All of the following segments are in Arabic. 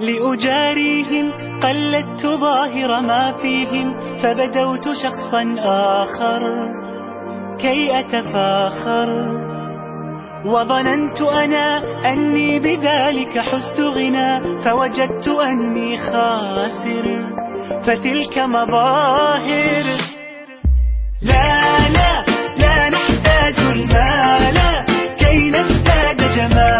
لأجاريهم قلدت ظاهر ما فيهم فبدوت شخصا آخر كي أتفاخر. وظننت أنا أني بذلك حزت غنى فوجدت أني خاسر. فتلك مظاهر. لا لا لا نحتاج المال. كي نزداد جمالا.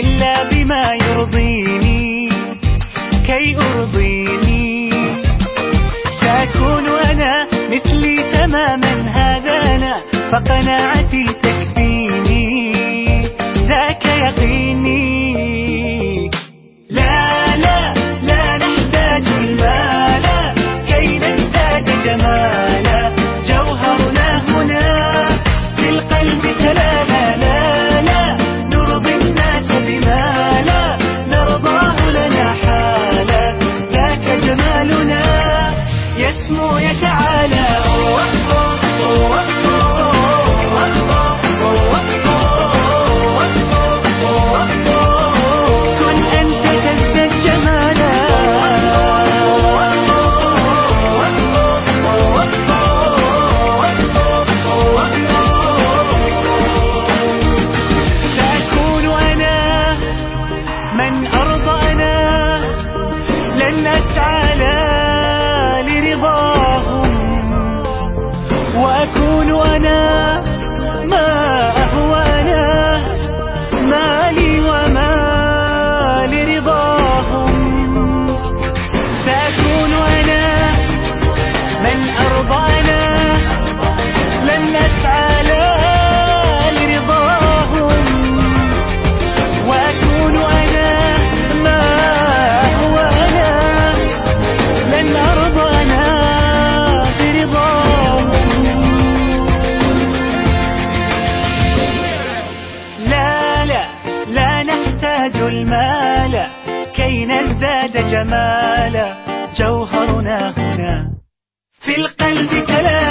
إلا بما يرضيني كي أرضيني. سأكون أنا مثلي تماما هذا أنا فقناعتي تكفيني. ذاك يقيني. من أرضى أنا لن أسعى لرضاهم. وأكون أنا ما والمال كي نزداد جمالا جوهرنا هنا. في القلب كلام